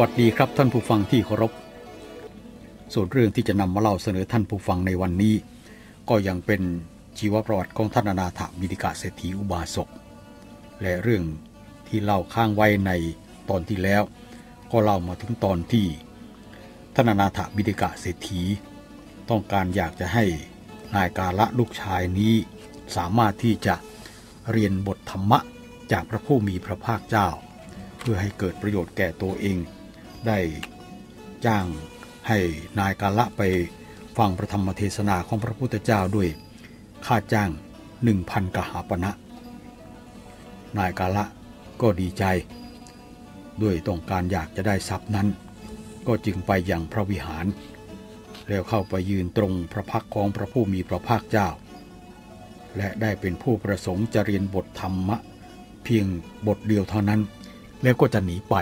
วัสดีครับท่านผู้ฟังที่เคารพ ส่วนเรื่องที่จะนำมาเล่าเสนอท่านผู้ฟังในวันนี้ ก็ยังเป็นชีวประวัติของท่านอนาถบิดิกาเศรษฐีอุบาสก และเรื่องที่เล่าข้างไว้ในตอนที่แล้ว ก็เล่ามาถึงตอนที่ท่านอนาถบิดิกาเศรษฐี ต้องการอยากจะให้นายกาละลูกชายนี้สามารถที่จะเรียนบทธรรมะจากพระผู้มีพระภาคเจ้า เพื่อให้เกิดประโยชน์แก่ตัวเอง ได้จ้างให้นายกาละไปฟังพระธรรมเทศนาของพระพุทธเจ้าด้วยค่าจ้างหนึ่งพันกหาปณะนายกาละก็ดีใจ ด้วยต้องการอยากจะได้ทรัพย์นั้น ก็จึงไปยังพระวิหาร แล้วเข้าไปยืนตรงพระพักของพระผู้มีพระภาคเจ้า และได้เป็นผู้ประสงค์จะเรียนบทธรรมะ เพียงบทเดียวเท่านั้น แล้วก็จะหนีไป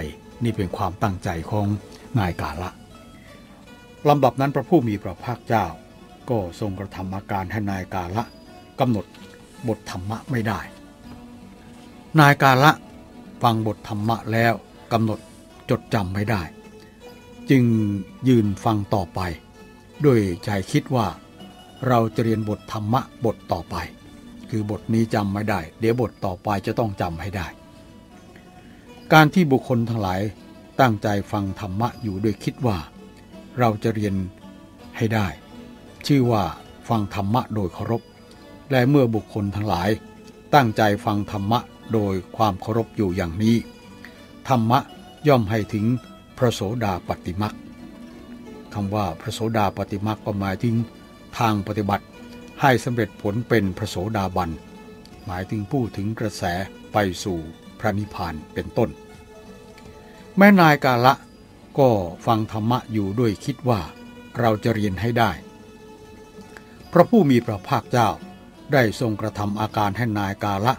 นี่เป็นความตั้งใจของนายกาละลำดับนั้นพระผู้มีพระภาคเจ้า ก็ทรงกระทำอาการให้นายกาละกำหนดบทธรรมะไม่ได้ นายกาละฟังบทธรรมะแล้วกำหนดจดจำไม่ได้ จึงยืนฟังต่อไป ด้วยใจคิดว่า เราจะเรียนบทธรรมะบทต่อไป คือบทนี้จำไม่ได้ เดี๋ยวบทต่อไปจะต้องจำให้ได้ การที่บุคคลทั้งหลายตั้งใจฟังธรรมะอยู่ด้วยคิดว่า เราจะเรียนให้ได้ ชื่อว่าฟังธรรมะโดยเคารพ และเมื่อบุคคลทั้งหลาย ตั้งใจฟังธรรมะโดยความเคารพอยู่อย่างนี้ ธรรมะย่อมให้ถึงพระโสดาปฏิมักคำว่าพระโสดาปฏิมักก็หมายถึงทางปฏิบัติให้สำเร็จผลเป็นพระโสดาบัน หมายถึงผู้ถึงกระแสไปสู่ ระนิพพานเป็นต้น แม่นายกาละก็ฟังธรรมะอยู่ด้วยคิดว่าเราจะเรียนให้ได้ พระผู้มีพระภาคเจ้าได้ทรงกระทำอาการให้นายกาละ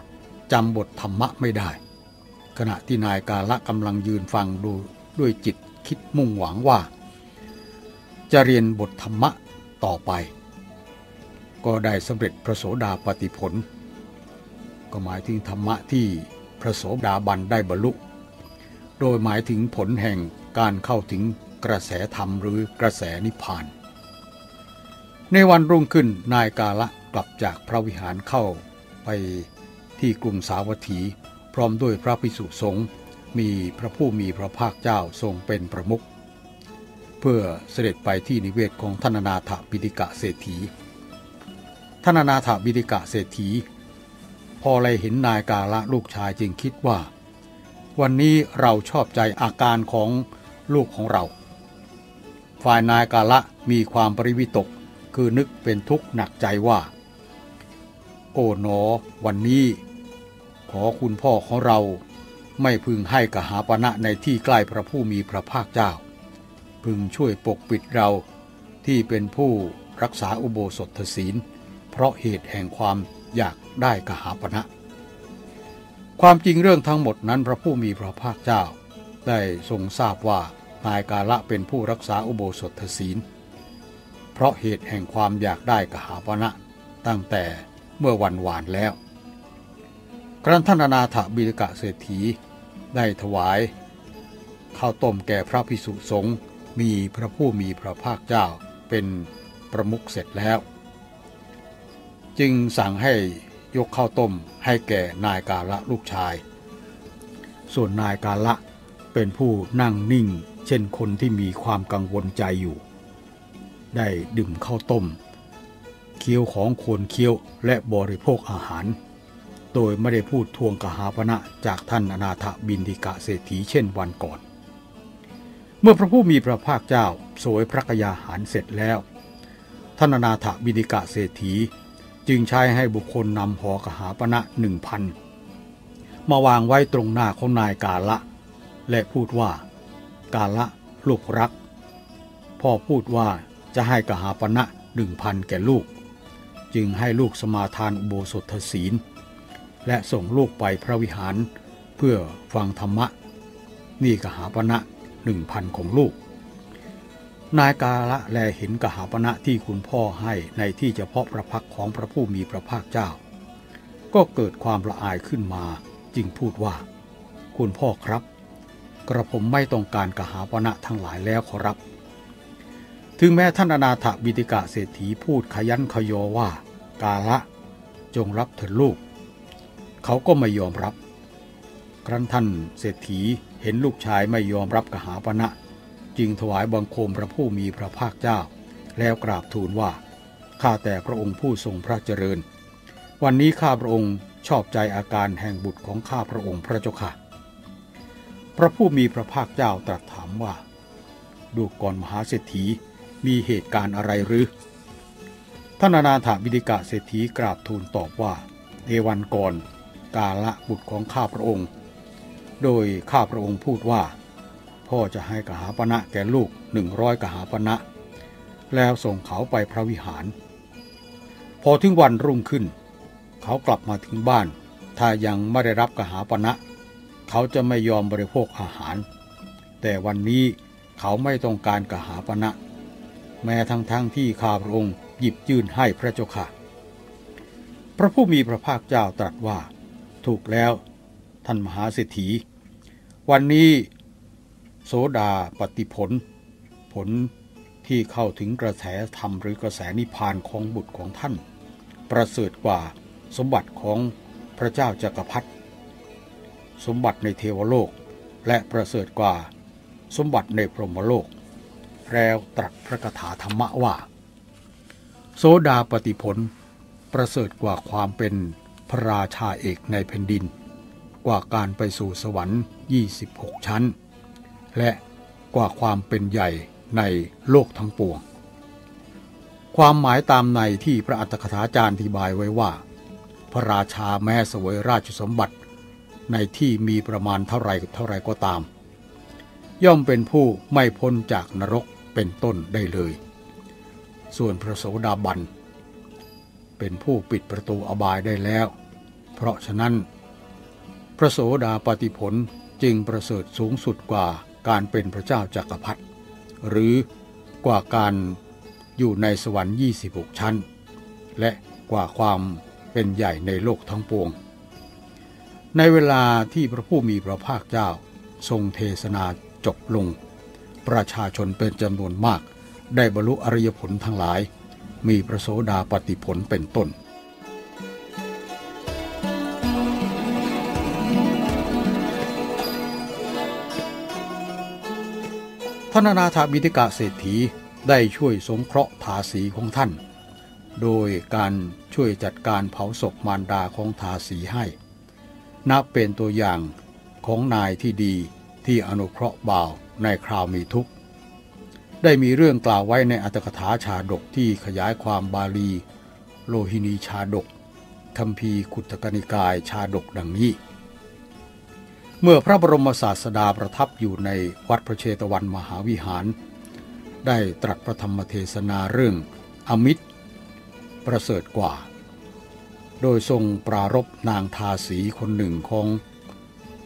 จำบทธรรมะไม่ได้ ขณะที่นายกาละกำลังยืนฟังดูด้วยจิตคิดมุ่งหวังว่า จะเรียนบทธรรมะต่อไป ก็ได้สำเร็จพระโสดาปฏิผล ก็หมายถึงธรรมะที่ ระโสดาบันได้บรรลุ โดยหมายถึงผลแห่งการเข้าถึงกระแสธรรมหรือกระแสนิพพาน ในวันรุ่งขึ้นนายกาละกลับจากพระวิหารเข้าไปที่กรุงสาวัตถี พร้อมด้วยพระภิกษุสงฆ์มีพระผู้มีพระภาคเจ้าทรงเป็นประมุขเพื่อเสด็จไปที่นิเวศของธนนาถบิดิกะเศรษฐีธนนาถบิดิกะเศรษฐี อเลยเห็นนายกาละลูกชายจึงคิดว่า วันนี้เราชอบใจอาการของลูกของเรา ฝ่ายนายกาละมีความปริวิตกคือนึกเป็นทุกข์หนักใจว่า โอ๋หนอ วันนี้ ขอคุณพ่อของเราไม่พึงให้กหาปณะในที่ใกล้พระผู้มีพระภาคเจ้า พึงช่วยปกปิดเราที่เป็นผู้รักษาอุโบสถศีล เพราะเหตุแห่งความอยาก ได้กหาปณะความจริงเรื่องทั้งหมดนั้นพระผู้มีพระภาคเจ้า ได้ทรงทราบว่านายกาละเป็นผู้รักษาอุโบสถศีล เพราะเหตุแห่งความอยากได้กหาปณะตั้งแต่เมื่อวันวานแล้ว ครั้นท่านนาถบิดกะเศรษฐีได้ถวายข้าวต้มแก่พระพิสุสงฆ์มีพระผู้มีพระภาคเจ้าเป็นประมุขเสร็จแล้ว จึงสั่งให้ ยกข้าวต้มให้แก่นายกาละลูกชาย ส่วนนายกาละเป็นผู้นั่งนิ่ง เช่นคนที่มีความกังวลใจอยู่ ได้ดื่มข้าวต้ม เคี้ยวของควรเคี้ยวและบริโภคอาหาร โดยไม่ได้พูดทวงกหาปณะจากท่านอนาถบินดิกะเศรษฐีเช่นวันก่อน เมื่อพระผู้มีพระภาคเจ้าสวยพระกยาหารเสร็จแล้วท่านอนาถบินดิกะเศรษฐี จึงใช้ให้บุคคลนำหอกหาปณะหนึ่งพันมาวางไว้ตรงหน้าของนายกาละ และพูดว่า กาละลูกรัก พ่อพูดว่าจะให้กหาปณะหนึ่งพันแก่ลูก จึงให้ลูกสมาทานอุโบสถศีล และส่งลูกไปพระวิหาร เพื่อฟังธรรมะ นี่กหาปณะหนึ่งพันของลูก นายกาละแลเห็นกหาปณะที่คุณพ่อให้ในที่เฉพาะพระพักของพระผู้มีพระภาคเจ้า ก็เกิดความละอายขึ้นมาจึงพูดว่า คุณพ่อครับ กระผมไม่ต้องการกหาปณะทั้งหลายแล้วขอรับ ถึงแม้ท่านอนาถบิติกะเศรษฐีพูดขยันขยอว่า กาละ จงรับเถิดลูก เขาก็ไม่ยอมรับ ครั้นท่านเศรษฐีเห็นลูกชายไม่ยอมรับกหาปณะ จึงถวายบังคมพระผู้มีพระภาคเจ้า แล้วกราบทูลว่า ข้าแต่พระองค์ผู้ทรงพระเจริญ วันนี้ข้าพระองค์ชอบใจอาการแห่งบุตรของข้าพระองค์พระเจ้าค่ะ พระผู้มีพระภาคเจ้าตรัสถามว่า ดูก่อนมหาเศรษฐีมีเหตุการณ์อะไรหรือท่านนาถบิดิกะเศรษฐีกราบทูลตอบว่าเอวันก่อนกาละบุตรของข้าพระองค์ โดยข้าพระองค์พูดว่า พ่อจะให้กหาปณะแก่ลูกหนึ่งร้อยกหาปณะ แล้วส่งเขาไปพระวิหาร พอถึงวันรุ่งขึ้น เขากลับมาถึงบ้าน ถ้ายังไม่ได้รับกหาปณะ เขาจะไม่ยอมบริโภคอาหาร แต่วันนี้เขาไม่ต้องการกหาปณะ แม้ทั้งๆทที่ข้าพระองค์หยิบยื่นให้พระเจ้าค่ะ พระผู้มีพระภาคเจ้าตรัสว่า ถูกแล้วท่านมหาเศรษฐี วันนี้ โสดาปฏิผล ผลที่เข้าถึงกระแสธรรมหรือกระแสนิพพานของบุตรของท่าน ประเสริฐกว่าสมบัติของพระเจ้าจากักรพรรดิสมบัติในเทวโลก และประเสริฐกว่าสมบัติในพรหมโลก แล้วตรัสพระคาถาธรรมะว่า โสดาปฏิผล ประเสริฐกว่าความเป็นพระราชาเอกในแผ่นดิน กว่าการไปสู่สวรรค์ 26 ชั้น และกว่าความเป็นใหญ่ในโลกทั้งปวง ความหมายตามในที่พระอัตถกถาจารย์อธิบายไว้ว่า พระราชาแม้เสวยราชสมบัติ ในที่มีประมาณเท่าไรเท่าไรก็ตาม ย่อมเป็นผู้ไม่พ้นจากนรกเป็นต้นได้เลย ส่วนพระโสดาบัน เป็นผู้ปิดประตูอบายได้แล้ว เพราะฉะนั้น พระโสดาปฏิผลจึงประเสริฐสูงสุดกว่า การเป็นพระเจ้าจากักรพรรดิหรือกว่าการอยู่ในสวรรค์26 ชั้น และกว่าความเป็นใหญ่ในโลกทั้งปวง ในเวลาที่พระผู้มีพระภาคเจ้าทรงเทศนาจบลง ประชาชนเป็นจำนวนมาก ได้บรรลุอริยผลทั้งหลาย มีพระโสดาปฏิผลเป็นต้น ท่านนาถบิติกะเศรษฐีได้ช่วยสงเคราะห์ทาสีของท่าน โดยการช่วยจัดการเผาศพมารดาของทาสีให้ นับเป็นตัวอย่างของนายที่ดีที่อนุเคราะห์บ่าวในคราวมีทุกข์ ได้มีเรื่องกล่าวไว้ในอัตถกถาชาดกที่ขยายความบาลี โลหินีชาดกคำพีขุตกนิกายชาดกดังนี้ เมื่อพระบรมศาสดาประทับอยู่ในวัดพระเชตวันมหาวิหาร ได้ตรัสพระธรรมเทศนาเรื่องอมิตร ประเสริฐกว่า โดยทรงปรารบนางทาสีคนหนึ่งของ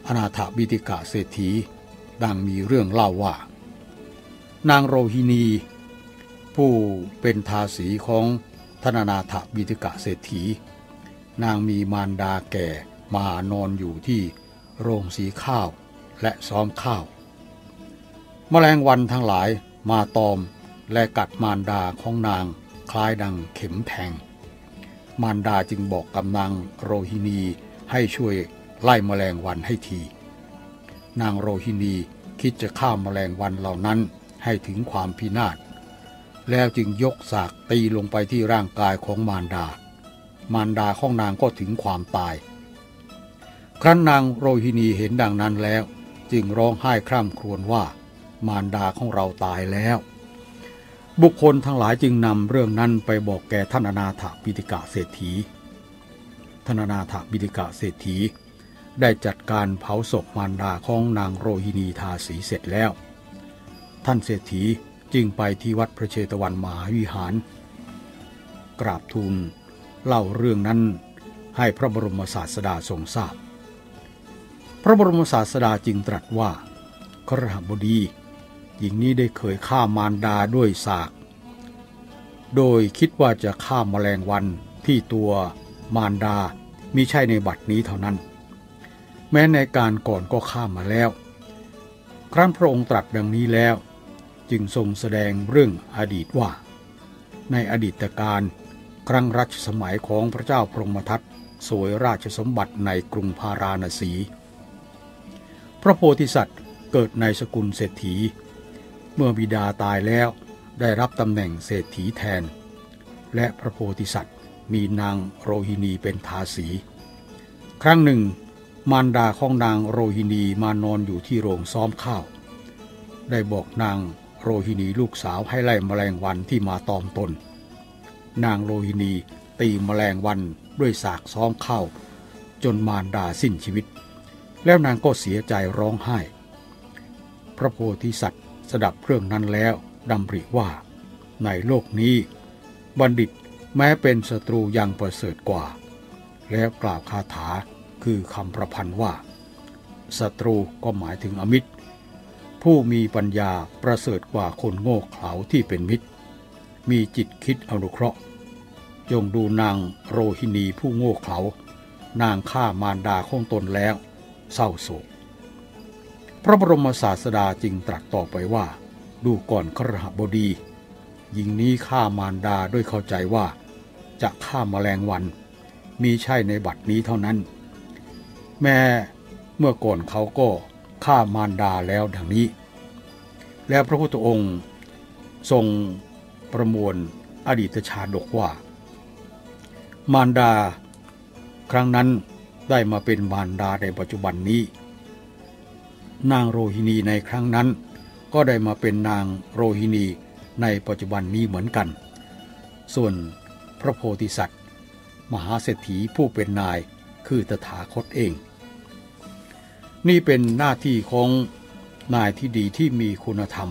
อนาถบิติกะเศรษฐี ดังมีเรื่องเล่าว่า นางโรฮินี ผู้เป็นทาสีของธนนาถบิติกะเศรษฐี นางมีมารดาแก่มานอนอยู่ที่ โรงสีข้าว และซ้อมข้าว แมลงวันทั้งหลายมาตอมและกัดมารดาของนางคล้ายดังเข็มแทง มารดาจึงบอกกำนางโรฮินีให้ช่วยไล่มแมลงวันให้ที นางโรฮินีคิดจะฆ่ามแมลงวันเหล่านั้นให้ถึงความพินาศ แล้วจึงยกสากตีลงไปที่ร่างกายของมารดา มารดาของนางก็ถึงความตาย ครั้นนางโรฮินีเห็นดังนั้นแล้ว จึงร้องไห้คร่ำครวญว่ามารดาของเราตายแล้ว บุคคลทั้งหลายจึงนำเรื่องนั้นไปบอกแก่ท่านอนาถปิติกะเศรษฐีท่านอนาถปิติกะเศรษฐี ได้จัดการเผาศพมารดาของนางโรฮินีทาสีเสร็จแล้ว ท่านเศรษฐีจึงไปที่วัดพระเชตวันมหาวิหาร กราบทูลเล่าเรื่องนั้นให้พระบรมศาสดาทรงทราบ พระบรมศาสดาจึงตรัสว่าครหบดีหญิงนี้ได้เคยฆ่ามารดาด้วยสาก โดยคิดว่าจะฆ่ามาแมลงวันที่ตัวมารดามิใช่ในบัดนี้เท่านั้น แม้ในการก่อนก็ข้ามมาแล้ว ครั้นพระองค์ตรัสดังนี้แล้ว จึงทรงแสดงเรื่องอดีตว่า ในอดีตการครั้งรัชสมัยของพระเจ้าพรหมทัตสวยราชสมบัติในกรุงพาราณสี พระโพธิสัตว์เกิดในสกุลเศรษฐี เมื่อบิดาตายแล้วได้รับตำแหน่งเศรษฐีแทน และพระโพธิสัตว์มีนางโรฮินีเป็นทาสี ครั้งหนึ่ง มารดาของนางโรฮินีมานอนอยู่ที่โรงซ้อมข้าว ได้บอกนางโรฮินีลูกสาวให้ไล่แมลงวันที่มาตอมตน นางโรฮินีตีแมลงวันด้วยสากซ้อมข้าวจนมารดาสิ้นชีวิต แล้วนางก็เสียใจร้องไห้ พระโพธิสัตว์สดับเรื่องนั้นแล้วดำริว่า ในโลกนี้ บัณฑิตแม้เป็นศัตรูยังประเสริฐกว่า แล้วกล่าวคาถาคือคำประพันธ์ว่าศัตรูก็หมายถึงอมิตร ผู้มีปัญญาประเสริฐกว่าคนโง่เขลาที่เป็นมิตร มีจิตคิดอนุเคราะห์จงดูนางโรฮินีผู้โง่เขลานางฆ่ามารดาของตนแล้ว เศร้าโศก พระบรมศาสดาจึงตรัสต่อไปว่า ดูก่อนครหบดี หญิงนี้ฆ่ามารดาด้วยเข้าใจว่า จะฆ่ามาแมลงวัน มีใช่ในบัดนี้เท่านั้น แม่เมื่อก่อนเขาก็ฆ่ามารดาแล้วดังนี้ แล้วพระพุทธองค์ทรงประมวลอดีตชาดกว่า มารดา ครั้งนั้น ได้มาเป็นมารดาในปัจจุบันนี้ นางโรฮินีในครั้งนั้น ก็ได้มาเป็นนางโรฮินีในปัจจุบันนี้เหมือนกัน ส่วนพระโพธิสัตว์ มหาเศรษฐีผู้เป็นนายคือตถาคตเอง นี่เป็นหน้าที่ของนายที่ดีที่มีคุณธรรม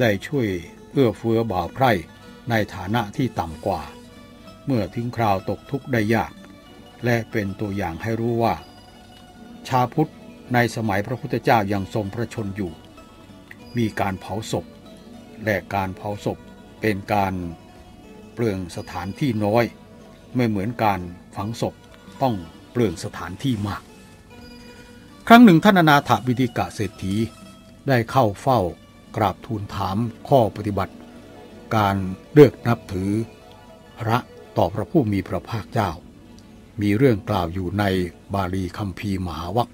ได้ช่วยเอื้อเฟื้อบ่าวไพร่ในฐานะที่ต่ำกว่า เมื่อถึงคราวตกทุกข์ได้ยาก และเป็นตัวอย่างให้รู้ว่า ชาพุทธในสมัยพระพุทธเจ้ายังทรงพระชนอยู่ มีการเผาศพ และการเผาศพเป็นการเปลืองสถานที่น้อย ไม่เหมือนการฝังศพต้องเปลืองสถานที่มาก ครั้งหนึ่งท่านอนาถบิดิกะเศรษฐีได้เข้าเฝ้ากราบทูลถามข้อปฏิบัติ การเลือกนับถือ พระต่อพระผู้มีพระภาคเจ้า มีเรื่องกล่าวอยู่ในบาลีคัมภีร์มหาวัค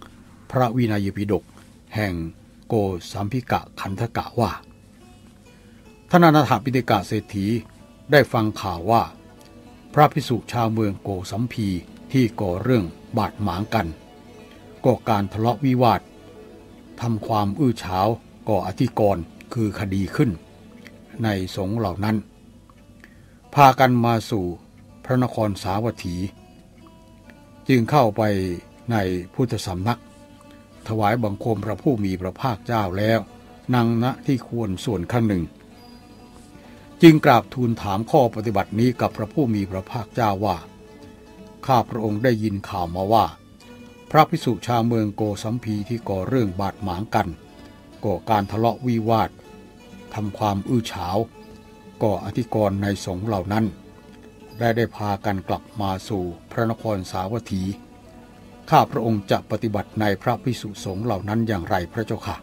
พระวินัยปิฎกแห่งโกสัมพิกะคันธกะว่าท่านอนาถปิฎกเศรษฐีได้ฟังข่าวว่า พระพิสุชาวเมืองโกสัมพีที่ก่อเรื่องบาดหมางกันก่อการทะเลาะวิวาททำความอื้อฉาวก่ออธิกรณ์คือคดีขึ้น ในสงเหล่านั้น พากันมาสู่พระนครสาวัตถี จึงเข้าไปในพุทธสำนัก ถวายบังคมพระผู้มีพระภาคเจ้าแล้วนั่งณที่ควรส่วนข้างหนึ่ง จึงกราบทูลถามข้อปฏิบัตินี้กับพระผู้มีพระภาคเจ้าว่า ข้าพระองค์ได้ยินข่าวมาว่า พระพิสุชาวเมืองโกสัมพีที่ก่อเรื่องบาดหมางกัน ก่อการทะเลาะวิวาททำความอื้อฉาว ก่ออธิกรณ์ในสงฆ์เหล่านั้น ได้ได้พากันกลับมาสู่พระนครสาวัตถี ข้าพระองค์จะปฏิบัติในพระพิสุสงฆ์เหล่านั้นอย่างไรพระเจ้าค่ะ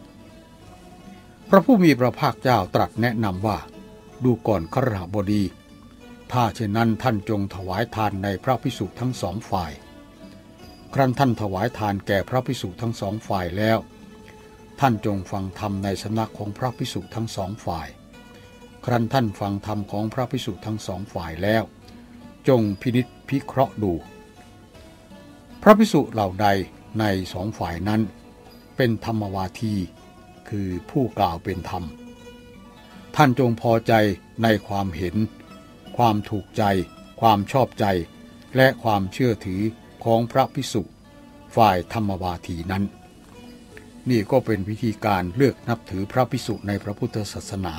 พระผู้มีพระภาคเจ้าตรัสแนะนำว่า ดูก่อนขรหบดี ถ้าเช่นนั้นท่านจงถวายทานในพระพิสุทั้งสองฝ่าย ครั้นท่านถวายทานแก่พระพิสุทั้งสองฝ่ายแล้ว ท่านจงฟังธรรมในสำนักของพระพิสุทั้งสองฝ่าย ครั้นท่านฟังธรรมของพระพิสุทั้งสองฝ่ายแล้ว จงพินิษพิเคราะห์ดู พระพิสุเหล่าใดในสองฝ่ายนั้น เป็นธรรมวาที คือผู้กล่าวเป็นธรรม ท่านจงพอใจในความเห็น ความถูกใจ ความชอบใจ และความเชื่อถือของพระพิสุฝ่ายธรรมวาทีนั้น นี่ก็เป็นวิธีการเลือกนับถือพระพิสุในพระพุทธศาสนา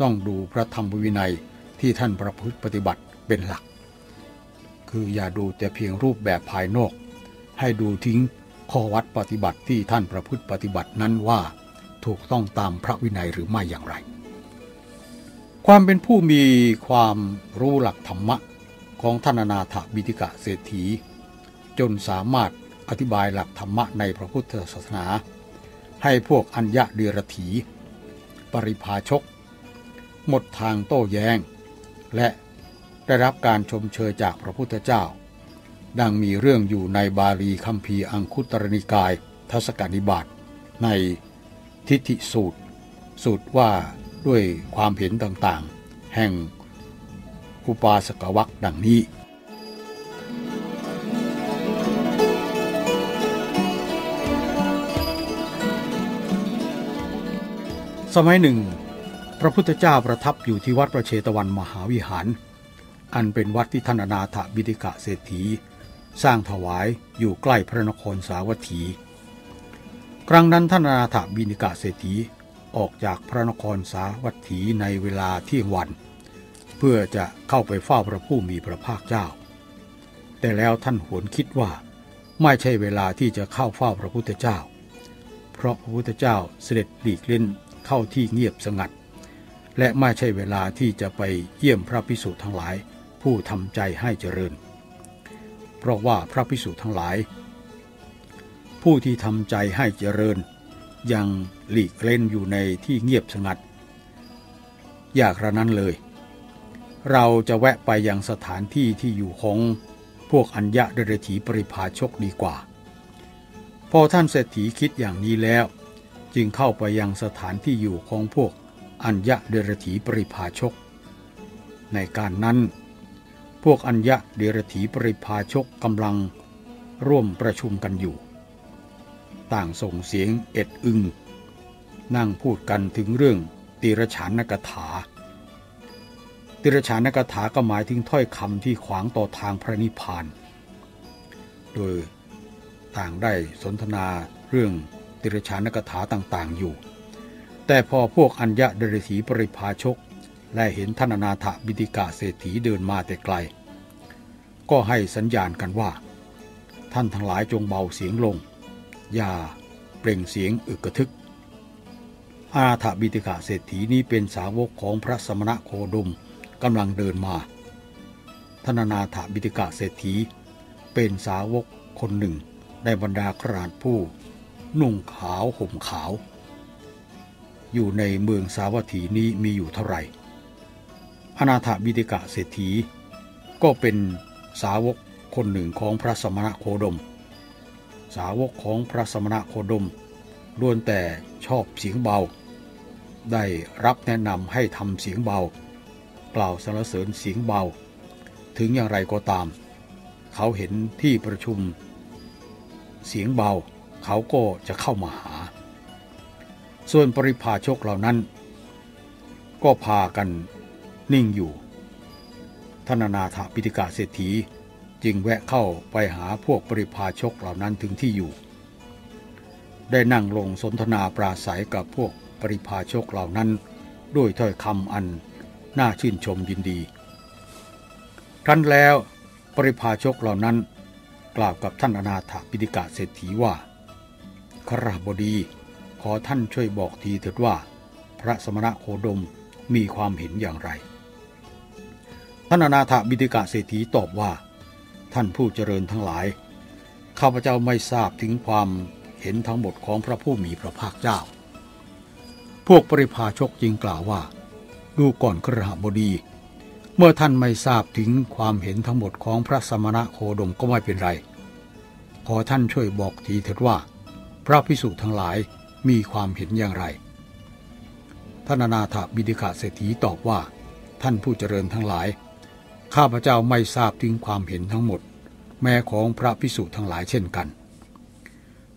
ต้องดูพระธรรมวินัยที่ท่านประพฤติปฏิบัติ เป็นหลัก คืออย่าดูแต่เพียงรูปแบบภายนอก ให้ดูทิ้งข้อวัดปฏิบัติที่ท่านประพฤติปฏิบัตินั้นว่า ถูกต้องตามพระวินัยหรือไม่อย่างไร ความเป็นผู้มีความรู้หลักธรรมะของท่านนาถบิติกะเศรษฐี จนสามารถอธิบายหลักธรรมะในพระพุทธศาสนา ให้พวกอัญญะเดรถี ปริพาชก หมดทางโต้แยง้ง และ ได้รับการชมเชยจากพระพุทธเจ้า ดังมีเรื่องอยู่ในบาลีคัมภีร์อังคุตรนิกายทศกานิบาตในทิฏฐิสูตร สูตรว่าด้วยความเห็นต่างๆ แห่งอุปาสกวักดังนี้ สมัยหนึ่ง พระพุทธเจ้าประทับอยู่ที่วัดประเชตวันมหาวิหาร อันเป็นวัดที่ท่านนาถบิดิกะเศรษฐี สร้างถวายอยู่ใกล้พระนครสาวัตถี ครั้งนั้นท่านนาถบิดิกะเศรษฐีออกจากพระนครสาวัตถีในเวลาเที่ยงวัน เพื่อจะเข้าไปเฝ้าพระผู้มีพระภาคเจ้า แต่แล้วท่านหวนคิดว่า ไม่ใช่เวลาที่จะเข้าเฝ้าพระพุทธเจ้า เพราะพระพุทธเจ้าเสด็จหลีกเล่นเข้าที่เงียบสงัด และไม่ใช่เวลาที่จะไปเยี่ยมพระพิสุทั้งหลาย ผู้ทำใจให้เจริญ เพราะว่าพระพิสุทั้งหลาย ผู้ที่ทำใจให้เจริญ ยังหลีกเล่นอยู่ในที่เงียบสงัด อยากระนั้นเลย เราจะแวะไปยังสถานที่ที่อยู่ของพวกอัญญะเดรถีปริพาชกดีกว่า พอท่านเศรษฐีคิดอย่างนี้แล้ว จึงเข้าไปยังสถานที่อยู่ของพวกอัญญะเดรถีปริพาชก ในการนั้น พวกอัญญะเดรถีปริพาชกกำลังร่วมประชุมกันอยู่ ต่างส่งเสียงเอ็ดอึง นั่งพูดกันถึงเรื่องติรฉานกถา ติรฉานกถาก็หมายถึงถ้อยคำที่ขวางต่อทางพระนิพพาน โดยต่างได้สนทนาเรื่องติรชานกถาต่างๆอยู่ แต่พอพวกอัญญะเดรถีปริพาชก และเห็นท่านนาถบิติกาเศรษฐีเดินมาแต่ไกล ก็ให้สัญญาณกันว่า ท่านทั้งหลายจงเบาเสียงลง อย่าเปล่งเสียงอึกกระทึก อาถบิติกาเศรษฐีนี้เป็นสาวกของพระสมณะโคดมกำลังเดินมาท่านนาถบิติกาเศรษฐี เป็นสาวกคนหนึ่งในบรรดาคราชผู้นุ่งขาวห่มขาว อยู่ในเมืองสาวัตถีนี้มีอยู่เท่าไหร่ อนาถบิดิกะเศรษฐี ก็เป็นสาวกคนหนึ่งของพระสมณะโคดม สาวกของพระสมณะโคดมล้วนแต่ชอบเสียงเบา ได้รับแนะนำให้ทำเสียงเบา กล่าวสรรเสริญเสียงเบา ถึงอย่างไรก็ตาม เขาเห็นที่ประชุม เสียงเบาเขาก็จะเข้ามาหา ส่วนปริพาชกเหล่านั้น ก็พากัน นิ่งอยู่ท่านนาถปิติกาเศรษฐีจึงแวะเข้าไปหาพวกปริพาชกเหล่านั้นถึงที่อยู่ ได้นั่งลงสนทนาปราศัยกับพวกปริพาชกเหล่านั้น ด้วยถ้อยคำอันน่าชื่นชมยินดีครั้นแล้วปริพาชกเหล่านั้น กล่าวกับท่านอนาถปิฎกเศรษฐีว่าขราบดี ขอท่านช่วยบอกทีเถิดว่า พระสมณะโคดมมีความเห็นอย่างไร ท่านอนาถบิดิกาเศรษฐีตอบว่า ท่านผู้เจริญทั้งหลาย ข้าพเจ้าไม่ทราบถึงความเห็นทั้งหมดของพระผู้มีพระภาคเจ้า พวกปริพาชกจึงกล่าวว่า ดูก่อนขราบดี เมื่อท่านไม่ทราบถึงความเห็นทั้งหมดของพระสมณะโคดมก็ไม่เป็นไร ขอท่านช่วยบอกทีเถิดว่า พระพิสุทั้งหลายมีความเห็นอย่างไรท่านนาถบิดิกาเศรษฐีตอบว่า ท่านผู้เจริญทั้งหลาย ข้าพเจ้าไม่ทราบถึงความเห็นทั้งหมด แม้ของพระพิสุทั้งหลายเช่นกัน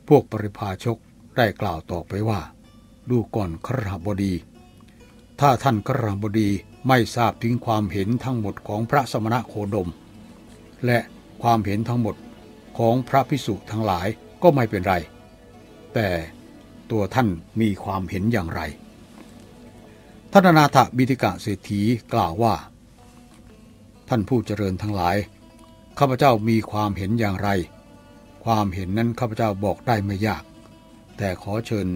พวกปริพาชกได้กล่าวต่อไปว่า ดูก่อนครหบดี ถ้าท่านครหบดีไม่ทราบถึงความเห็นทั้งหมดของพระสมณะโคดม และความเห็นทั้งหมดของพระพิสุทั้งหลายก็ไม่เป็นไร แต่ตัวท่านมีความเห็นอย่างไรท่านนาถบิติกะเศรษฐีกล่าวว่า ท่านผู้เจริญทั้งหลาย ข้าพเจ้ามีความเห็นอย่างไร ความเห็นนั้นข้าพเจ้าบอกได้ไม่ยาก แต่ขอเชิญ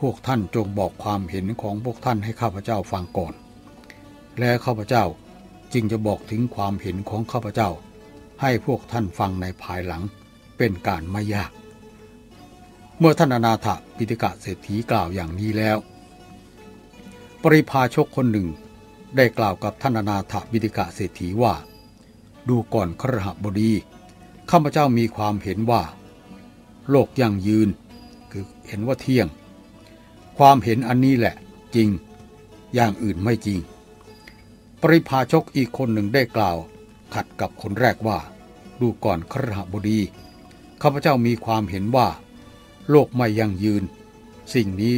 พวกท่านจงบอกความเห็นของพวกท่านให้ข้าพเจ้าฟังก่อน และข้าพเจ้าจึงจะบอกถึงความเห็นของข้าพเจ้า ให้พวกท่านฟังในภายหลังเป็นการไม่ยาก เมื่อท่านอนาถปิฎกะเศรษฐีกล่าวอย่างนี้แล้ว ปริพาชกคนหนึ่ง ได้กล่าวกับท่านนาถปิฎกะเศรษฐีว่า ดูก่อนครหบดีข้าพเจ้ามีความเห็นว่า โลกยั่งยืน คือเห็นว่าเที่ยง ความเห็นอันนี้แหละจริง อย่างอื่นไม่จริง ปริพาชกอีกคนหนึ่งได้กล่าว ขัดกับคนแรกว่า ดูก่อนครหบดีข้าพเจ้ามีความเห็นว่า โลกไม่ยั่งยืน สิ่งนี้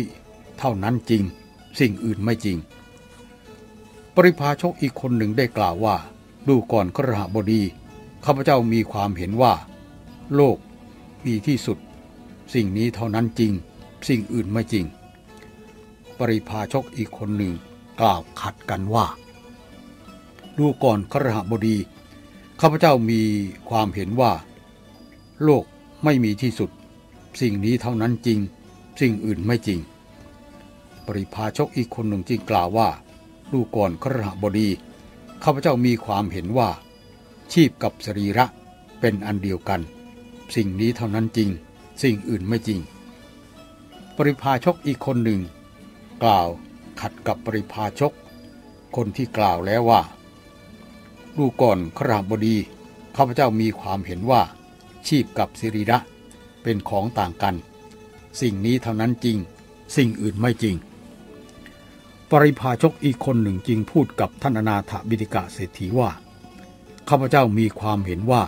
เท่านั้นจริง สิ่งอื่นไม่จริง ริพาชกอีกคนหนึ่งได้กล่าวว่า ดูก่อนครหบดี ข้าพเจ้ามีความเห็นว่า โลกมีที่สุด สิ่งนี้เท่านั้นจริง สิ่งอื่นไม่จริง ปริพาชกอีกคนหนึ่งกล่าวขัดกันว่า ดูก่อนครหบดี ข้าพเจ้ามีความเห็นว่า โลกไม่มีที่สุด สิ่งนี้เท่านั้นจริง สิ่งอื่นไม่จริง ปริพาชกอีกคนหนึ่งจึงกล่าวว่า ดูก่อนครหบดี ข้าพเจ้ามีความเห็นว่า ชีพกับสรีระเป็นอันเดียวกัน สิ่งนี้เท่านั้นจริง สิ่งอื่นไม่จริง ปริพาชกอีกคนหนึ่ง กล่าวขัดกับปริพาชก คนที่กล่าวแล้วว่าดูก่อนครหบดี ข้าพเจ้ามีความเห็นว่า ชีพกับสรีระเป็นของต่างกัน สิ่งนี้เท่านั้นจริง สิ่งอื่นไม่จริง ปริพาชกอีกคนหนึ่งจึงพูดกับท่านอนาถบิดิกะเศรษฐีว่าข้าพเจ้ามีความเห็นว่า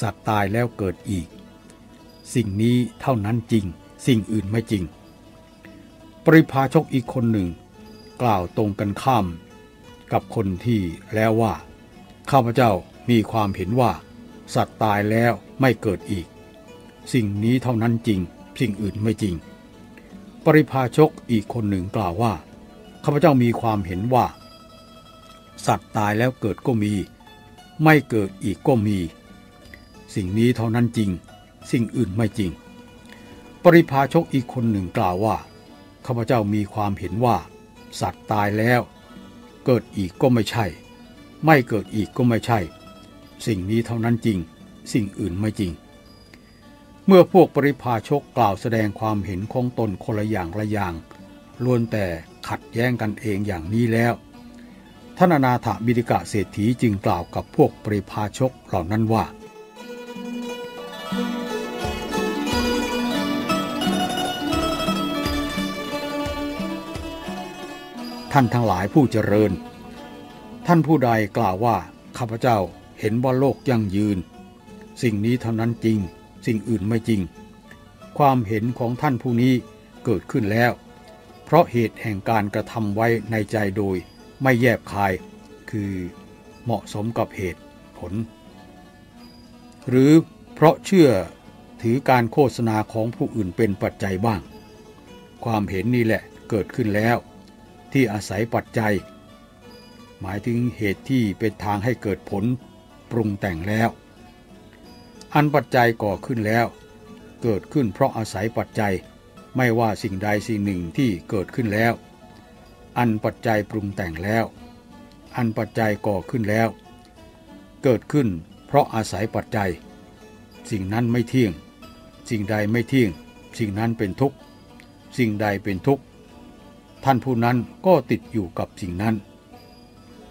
สัตว์ตายแล้วเกิดอีก สิ่งนี้เท่านั้นจริง สิ่งอื่นไม่จริง ปริพาชกอีกคนหนึ่ง กล่าวตรงกันข้าม กับคนที่แล้วว่า ข้าพเจ้ามีความเห็นว่า สัตว์ตายแล้วไม่เกิดอีก สิ่งนี้เท่านั้นจริง สิ่งอื่นไม่จริง ปริพาชกอีกคนหนึ่งกล่าวว่า ข้าพเจ้ามีความเห็นว่า สัตว์ตายแล้วเกิดก็มี ไม่เกิดอีกก็มี สิ่งนี้เท่านั้นจริง สิ่งอื่นไม่จริง ปริพาชกอีกคนหนึ่งกล่าวว่าข้าพเจ้ามีความเห็นว่า สัตว์ตายแล้ว เกิดอีกก็ไม่ใช่ ไม่เกิดอีกก็ไม่ใช่ สิ่งนี้เท่านั้นจริง สิ่งอื่นไม่จริง เมื่อพวกปริพาชกกล่าวแสดงความเห็นของตนคนละอย่างละอย่างล้วนแต่ ขัดแย้งกันเองอย่างนี้แล้วท่านนาถบิดิกะเศรษฐีจึงกล่าวกับพวกปริพาชกเหล่านั้นว่า ท่านทั้งหลายผู้เจริญ ท่านผู้ใดกล่าวว่าข้าพเจ้าเห็นว่าโลกยั่งยืน สิ่งนี้เท่านั้นจริง สิ่งอื่นไม่จริง ความเห็นของท่านผู้นี้เกิดขึ้นแล้ว เพราะเหตุแห่งการกระทำไว้ในใจโดยไม่แยบคาย คือเหมาะสมกับเหตุผล หรือเพราะเชื่อถือการโฆษณาของผู้อื่นเป็นปัจจัยบ้าง ความเห็นนี่แหละเกิดขึ้นแล้ว ที่อาศัยปัจจัย หมายถึงเหตุที่เป็นทางให้เกิดผลปรุงแต่งแล้ว อันปัจจัยก่อขึ้นแล้ว เกิดขึ้นเพราะอาศัยปัจจัย ไม่ว่าสิ่งใดสิ่งหนึ่งที่เกิดขึ้นแล้ว อันปัจจัยปรุงแต่งแล้ว อันปัจจัยก่อขึ้นแล้ว เกิดขึ้นเพราะอาศัยปัจจัย สิ่งนั้นไม่เที่ยง สิ่งใดไม่เที่ยง สิ่งนั้นเป็นทุกข์ สิ่งใดเป็นทุกข์ ท่านผู้นั้นก็ติดอยู่กับสิ่งนั้น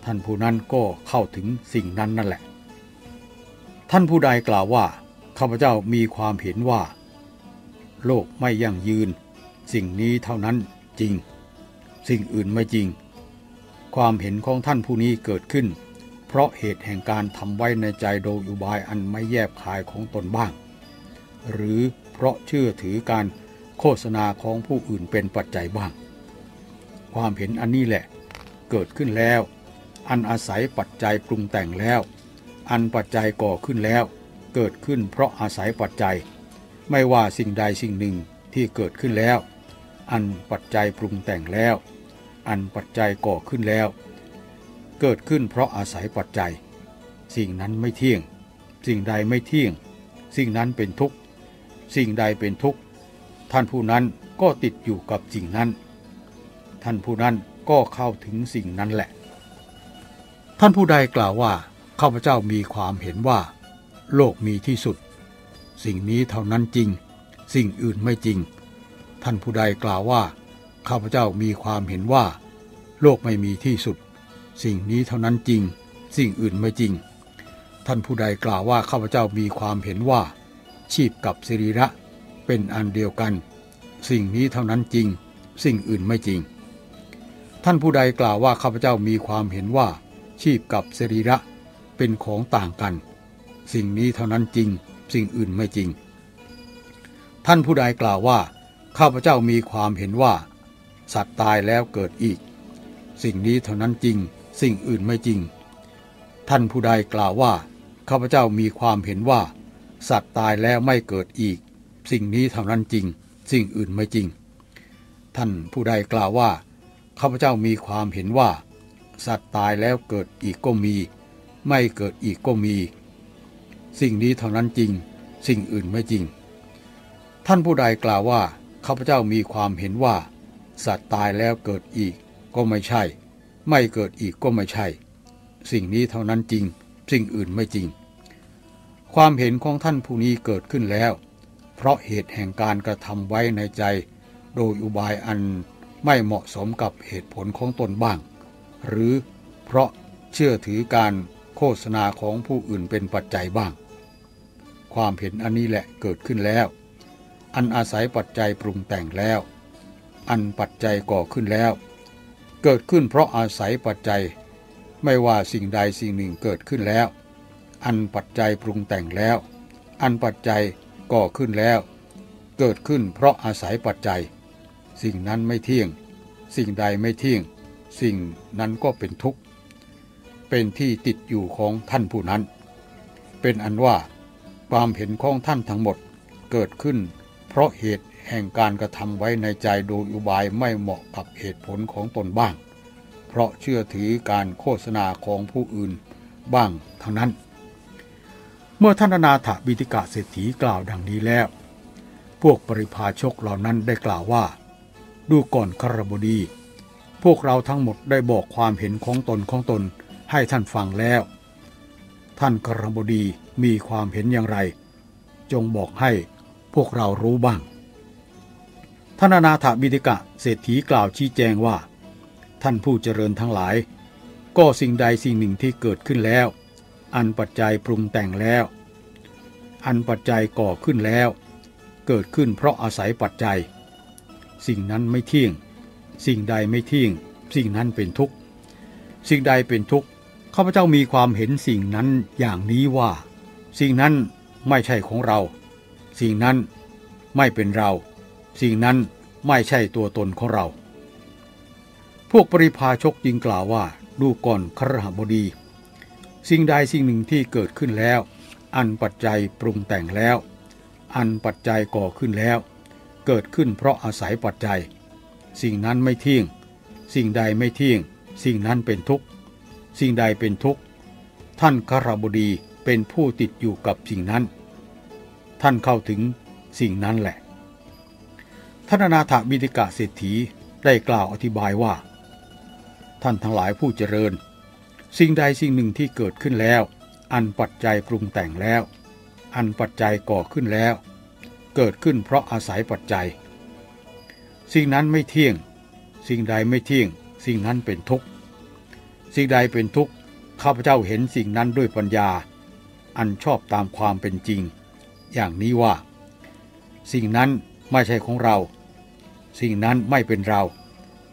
ท่านผู้นั้นก็เข้าถึงสิ่งนั้นนั่นแหละ ท่านผู้ใดกล่าวว่าข้าพเจ้ามีความเห็นว่า โลกไม่ยั่งยืน สิ่งนี้เท่านั้นจริง สิ่งอื่นไม่จริง ความเห็นของท่านผู้นี้เกิดขึ้น เพราะเหตุแห่งการทำไว้ในใจโดยอุบายอันไม่แยบคายของตนบ้าง หรือเพราะเชื่อถือการโฆษณาของผู้อื่นเป็นปัจจัยบ้าง ความเห็นอันนี้แหละเกิดขึ้นแล้ว อันอาศัยปัจจัยปรุงแต่งแล้ว อันปัจจัยก่อขึ้นแล้ว เกิดขึ้นเพราะอาศัยปัจจัย ไม่ว่าสิ่งใดสิ่งหนึ่งที่เกิดขึ้นแล้ว อันปัจจัยปรุงแต่งแล้ว อันปัจจัยก่อขึ้นแล้ว เกิดขึ้นเพราะอาศัยปัจจัย สิ่งนั้นไม่เที่ยง สิ่งใดไม่เที่ยง สิ่งนั้นเป็นทุกข์ สิ่งใดเป็นทุกข์ ท่านผู้นั้นก็ติดอยู่กับสิ่งนั้น ท่านผู้นั้นก็เข้าถึงสิ่งนั้นแหละ ท่านผู้ใดกล่าวว่าข้าพเจ้ามีความเห็นว่า โลกมีที่สุด สิ่งนี้เท่านั้นจริง สิ่งอื่นไม่จริง ท่านผู้ใดกล่าวว่า ข้าพเจ้ามีความเห็นว่า โลกไม่มีที่สุด สิ่งนี้เท่านั้นจริง สิ่งอื่นไม่จริง ท่านผู้ใดกล่าวว่าข้าพเจ้ามีความเห็นว่า ชีพกับสิริระเป็นอันเดียวกัน สิ่งนี้เท่านั้นจริง สิ่งอื่นไม่จริง ท่านผู้ใดกล่าวว่าข้าพเจ้ามีความเห็นว่า ชีพกับสิริระเป็นของต่างกัน สิ่งนี้เท่านั้นจริง สิ่งอื่นไม่จริง ท่านผู้ใดกล่าวว่า ข้าพเจ้ามีความเห็นว่า สัตว์ตายแล้วเกิดอีก สิ่งนี้เท่านั้นจริง สิ่งอื่นไม่จริง ท่านผู้ใดกล่าวว่า ข้าพเจ้ามีความเห็นว่า สัตว์ตายแล้วไม่เกิดอีก สิ่งนี้เท่านั้นจริง สิ่งอื่นไม่จริง ท่านผู้ใดกล่าวว่าข้าพเจ้ามีความเห็นว่า สัตว์ตายแล้วเกิดอีกก็มี ไม่เกิดอีกก็มี สิ่งนี้เท่านั้นจริง สิ่งอื่นไม่จริง ท่านผู้ใดกล่าวว่าข้าพเจ้ามีความเห็นว่า สัตว์ตายแล้วเกิดอีกก็ไม่ใช่ ไม่เกิดอีกก็ไม่ใช่ สิ่งนี้เท่านั้นจริง สิ่งอื่นไม่จริง ความเห็นของท่านผู้นี้เกิดขึ้นแล้ว เพราะเหตุแห่งการกระทำไว้ในใจ โดยอุบายอันไม่เหมาะสมกับเหตุผลของตนบ้าง หรือเพราะเชื่อถือการโฆษณาของผู้อื่นเป็นปัจจัยบ้าง ความเห็นอันนี้แหละเกิดขึ้นแล้ว อันอาศัยปัจจัยปรุงแต่งแล้ว อันปัจจัยก่อขึ้นแล้ว เกิดขึ้นเพราะอาศัยปัจจัย ไม่ว่าสิ่งใดสิ่งหนึ่งเกิดขึ้นแล้ว อันปัจจัยปรุงแต่งแล้ว อันปัจจัยก่อขึ้นแล้ว เกิดขึ้นเพราะอาศัยปัจจัย สิ่งนั้นไม่เที่ยง สิ่งใดไม่เที่ยง สิ่งนั้นก็เป็นทุกข์ เป็นที่ติดอยู่ของท่านผู้นั้น เป็นอันว่า ความเห็นของท่านทั้งหมดเกิดขึ้น เพราะเหตุแห่งการกระทำไว้ในใจโดยอุบายไม่เหมาะกับเหตุผลของตนบ้าง เพราะเชื่อถือการโฆษณาของผู้อื่นบ้างทั้งนั้น เมื่อท่านนาถบิติกะเศรษฐีกล่าวดังนี้แล้ว พวกปริพาชกเหล่านั้นได้กล่าวว่า ดูก่อนครบดี พวกเราทั้งหมดได้บอกความเห็นของตนของตนให้ท่านฟังแล้ว ท่านครบดี มีความเห็นอย่างไร จงบอกให้พวกเรารู้บ้างท่านนาถบิติกะเศรษฐีกล่าวชี้แจงว่า ท่านผู้เจริญทั้งหลาย ก็สิ่งใดสิ่งหนึ่งที่เกิดขึ้นแล้ว อันปัจจัยปรุงแต่งแล้ว อันปัจจัยก่อขึ้นแล้ว เกิดขึ้นเพราะอาศัยปัจจัย สิ่งนั้นไม่เที่ยง สิ่งใดไม่เที่ยง สิ่งนั้นเป็นทุกข์ สิ่งใดเป็นทุกข์ข้าพเจ้ามีความเห็นสิ่งนั้นอย่างนี้ว่า สิ่งนั้นไม่ใช่ของเรา สิ่งนั้นไม่เป็นเรา สิ่งนั้นไม่ใช่ตัวตนของเรา พวกปริพาชกจึงกล่าวว่าดูก่อนครหบดี สิ่งใดสิ่งหนึ่งที่เกิดขึ้นแล้ว อันปัจจัยปรุงแต่งแล้ว อันปัจจัยก่อขึ้นแล้ว เกิดขึ้นเพราะอาศัยปัจจัย สิ่งนั้นไม่เที่ยง สิ่งใดไม่เที่ยง สิ่งนั้นเป็นทุกข์ สิ่งใดเป็นทุกข์ ท่านครบดี เป็นผู้ติดอยู่กับสิ่งนั้น ท่านเข้าถึงสิ่งนั้นแหละท่านอนาถบิดิกะเศรษฐีได้กล่าวอธิบายว่า ท่านทั้งหลายผู้เจริญ สิ่งใดสิ่งหนึ่งที่เกิดขึ้นแล้ว อันปัจจัยปรุงแต่งแล้ว อันปัจจัยก่อขึ้นแล้ว เกิดขึ้นเพราะอาศัยปัจจัย สิ่งนั้นไม่เที่ยง สิ่งใดไม่เที่ยง สิ่งนั้นเป็นทุกข์ สิ่งใดเป็นทุกข์ข้าพเจ้าเห็นสิ่งนั้นด้วยปัญญา อันชอบตามความเป็นจริง อย่างนี้ว่า สิ่งนั้นไม่ใช่ของเรา สิ่งนั้นไม่เป็นเรา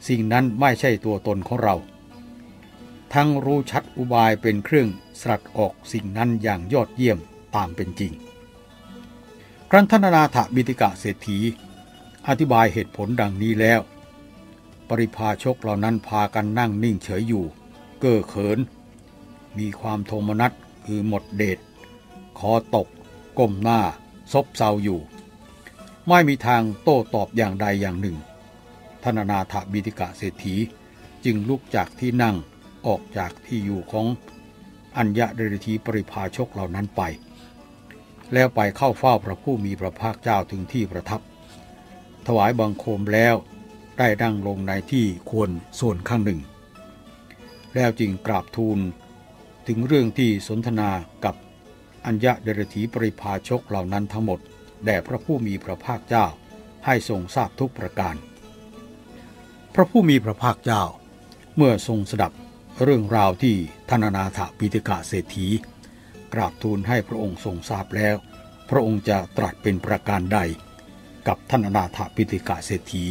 สิ่งนั้นไม่ใช่ตัวตนของเรา ทั้งรู้ชัดอุบายเป็นเครื่องสลัดออกสิ่งนั้นอย่างยอดเยี่ยมตามเป็นจริง ครั้นท่านนาถบิติกะเศรษฐี อธิบายเหตุผลดังนี้แล้ว ปริพาชกเหล่านั้นพากันนั่งนิ่งเฉยอยู่ เก้อเขิน มีความโทมนัสคือหมดเดช คอตก ก้มหน้า ซบเซาอยู่ ไม่มีทางโต้ตอบอย่างใดอย่างหนึ่ง ธนนาถบิติกะเศรษฐีจึงลุกจากที่นั่งออกจากที่อยู่ของอัญญะเดรธีปริพาชกเหล่านั้นไป แล้วไปเข้าเฝ้าพระผู้มีพระภาคเจ้าถึงที่ประทับ ถวายบังคมแล้วได้ดั่งลงในที่ควรส่วนข้างหนึ่ง แล้วจึงกราบทูลถึงเรื่องที่สนทนากับ อัญญะเดรธีปริพาชกเหล่านั้นทั้งหมด แด่พระผู้มีพระภาคเจ้า ให้ทรงทราบทุกประการ พระผู้มีพระภาคเจ้า เมื่อทรงสดับเรื่องราวที่ธนนาถปิติกะเศรษฐี กราบทูลให้พระองค์ทรงทราบแล้ว พระองค์จะตรัสเป็นประการใด กับท่านนาถปิติกะเศรษฐี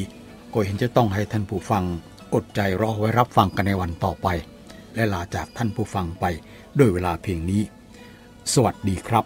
ก็เห็นจะต้องให้ท่านผู้ฟังอดใจรอไว้รับฟังกันในวันต่อไป และลาจากท่านผู้ฟังไปด้วยเวลาเพียงนี้ สวัสดีครับ